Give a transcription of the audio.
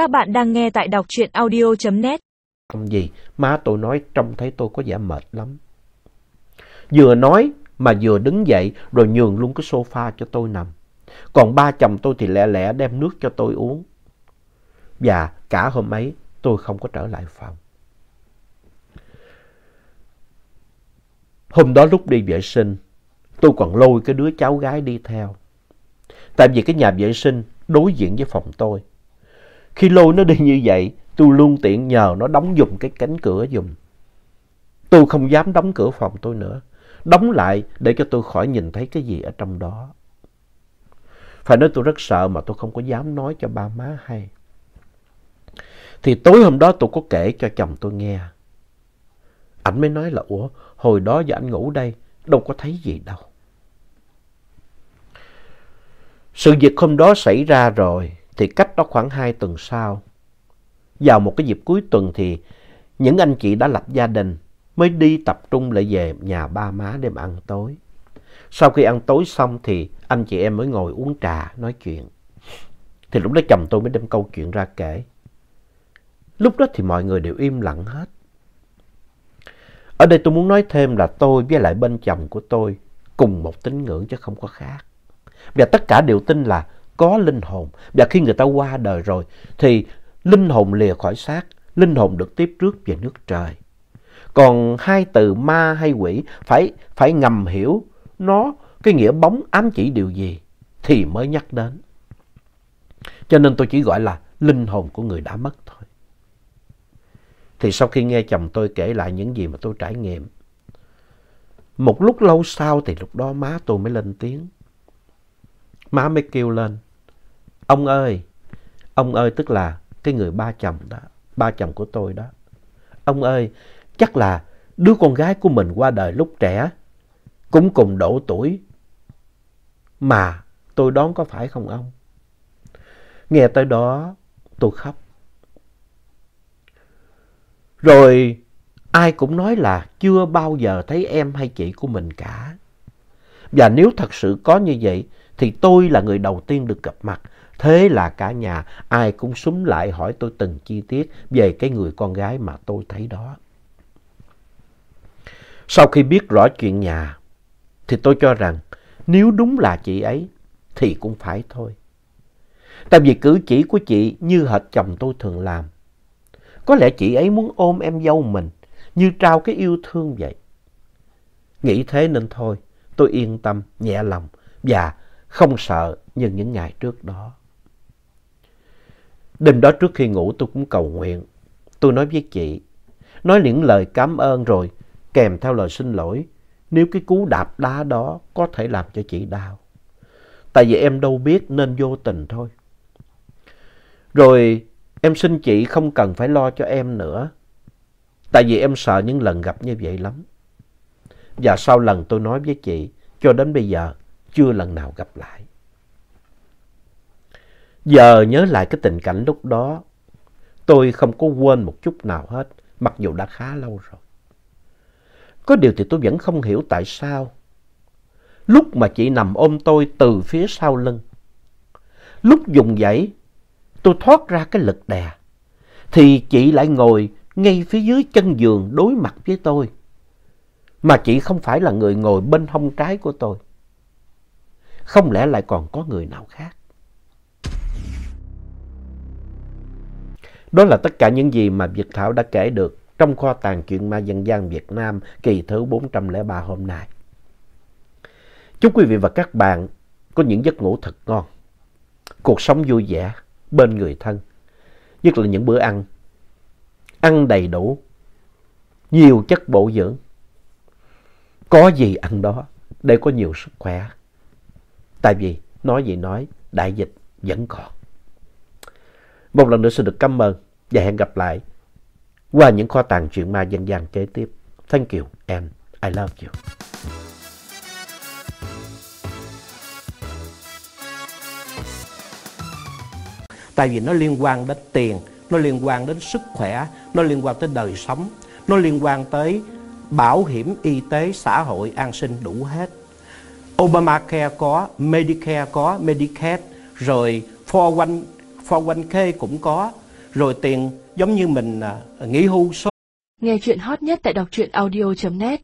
Các bạn đang nghe tại đọc truyện audio.net. Không gì, má tôi nói trông thấy tôi có vẻ mệt lắm. Vừa nói mà vừa đứng dậy rồi nhường luôn cái sofa cho tôi nằm. Còn ba chồng tôi thì lẹ lẹ đem nước cho tôi uống. Và cả hôm ấy tôi không có trở lại phòng. Hôm đó lúc đi vệ sinh, tôi còn lôi cái đứa cháu gái đi theo. Tại vì cái nhà vệ sinh đối diện với phòng tôi. Khi lôi nó đi như vậy, tôi luôn tiện nhờ nó đóng dùm cái cánh cửa dùm. Tôi không dám đóng cửa phòng tôi nữa. Đóng lại để cho tôi khỏi nhìn thấy cái gì ở trong đó. Phải nói tôi rất sợ mà tôi không có dám nói cho ba má hay. Thì tối hôm đó tôi có kể cho chồng tôi nghe. Ảnh mới nói là, ủa, hồi đó giờ anh ngủ đây, đâu có thấy gì đâu. Sự việc hôm đó xảy ra rồi, thì cách đó khoảng 2 tuần sau. Vào một cái dịp cuối tuần thì những anh chị đã lập gia đình mới đi tập trung lại về nhà ba má đêm ăn tối. Sau khi ăn tối xong thì anh chị em mới ngồi uống trà, nói chuyện. Thì lúc đó chồng tôi mới đem câu chuyện ra kể. Lúc đó thì mọi người đều im lặng hết. Ở đây tôi muốn nói thêm là tôi với lại bên chồng của tôi cùng một tín ngưỡng chứ không có khác. Và tất cả đều tin là có linh hồn. Và khi người ta qua đời rồi thì linh hồn lìa khỏi xác, linh hồn được tiếp rước về nước trời. Còn hai từ ma hay quỷ phải, phải ngầm hiểu nó cái nghĩa bóng ám chỉ điều gì thì mới nhắc đến. Cho nên tôi chỉ gọi là linh hồn của người đã mất thôi. Thì sau khi nghe chồng tôi kể lại những gì mà tôi trải nghiệm, một lúc lâu sau thì lúc đó má tôi mới lên tiếng. Má mới kêu lên. Ông ơi, ông ơi tức là cái người ba chồng đó, ba chồng của tôi đó. Ông ơi, chắc là đứa con gái của mình qua đời lúc trẻ, cũng cùng độ tuổi. Mà tôi đoán có phải không ông? Nghe tới đó, tôi khóc. Rồi ai cũng nói là chưa bao giờ thấy em hay chị của mình cả. Và nếu thật sự có như vậy thì tôi là người đầu tiên được gặp mặt. Thế là cả nhà ai cũng súng lại hỏi tôi từng chi tiết về cái người con gái mà tôi thấy đó. Sau khi biết rõ chuyện nhà thì tôi cho rằng nếu đúng là chị ấy thì cũng phải thôi. Tại vì cử chỉ của chị như hệt chồng tôi thường làm. Có lẽ chị ấy muốn ôm em dâu mình như trao cái yêu thương vậy. Nghĩ thế nên thôi, tôi yên tâm, nhẹ lòng và không sợ như những ngày trước đó. Đêm đó trước khi ngủ tôi cũng cầu nguyện. Tôi nói với chị, nói những lời cảm ơn rồi kèm theo lời xin lỗi nếu cái cú đạp đá đó có thể làm cho chị đau. Tại vì em đâu biết nên vô tình thôi. Rồi em xin chị không cần phải lo cho em nữa. Tại vì em sợ những lần gặp như vậy lắm. Và sau lần tôi nói với chị, cho đến bây giờ chưa lần nào gặp lại. Giờ nhớ lại cái tình cảnh lúc đó, tôi không có quên một chút nào hết, mặc dù đã khá lâu rồi. Có điều thì tôi vẫn không hiểu tại sao. Lúc mà chị nằm ôm tôi từ phía sau lưng, lúc dùng dãy, tôi thoát ra cái lực đè, thì chị lại ngồi ngay phía dưới chân giường đối mặt với tôi. Mà chị không phải là người ngồi bên hông trái của tôi. Không lẽ lại còn có người nào khác? Đó là tất cả những gì mà Việt Thảo đã kể được trong kho tàng chuyện ma dân gian Việt Nam kỳ thứ 403 hôm nay. Chúc quý vị và các bạn có những giấc ngủ thật ngon, cuộc sống vui vẻ bên người thân, nhất là những bữa ăn, ăn đầy đủ, nhiều chất bổ dưỡng. Có gì ăn đó để có nhiều sức khỏe. Tại vì nói gì nói, đại dịch vẫn còn. Một lần nữa xin được cảm ơn và hẹn gặp lại qua những kho tàng truyện ma dân gian kế tiếp. Thank you and I love you. Tại vì nó liên quan đến tiền, nó liên quan đến sức khỏe, nó liên quan tới đời sống, nó liên quan tới bảo hiểm y tế, xã hội, an sinh đủ hết. Obamacare có, Medicare có, Medicaid, rồi 401, 401k cũng có, rồi tiền giống như mình à, nghỉ hưu số Nghe chuyện hot nhất tại đọc truyện audio.net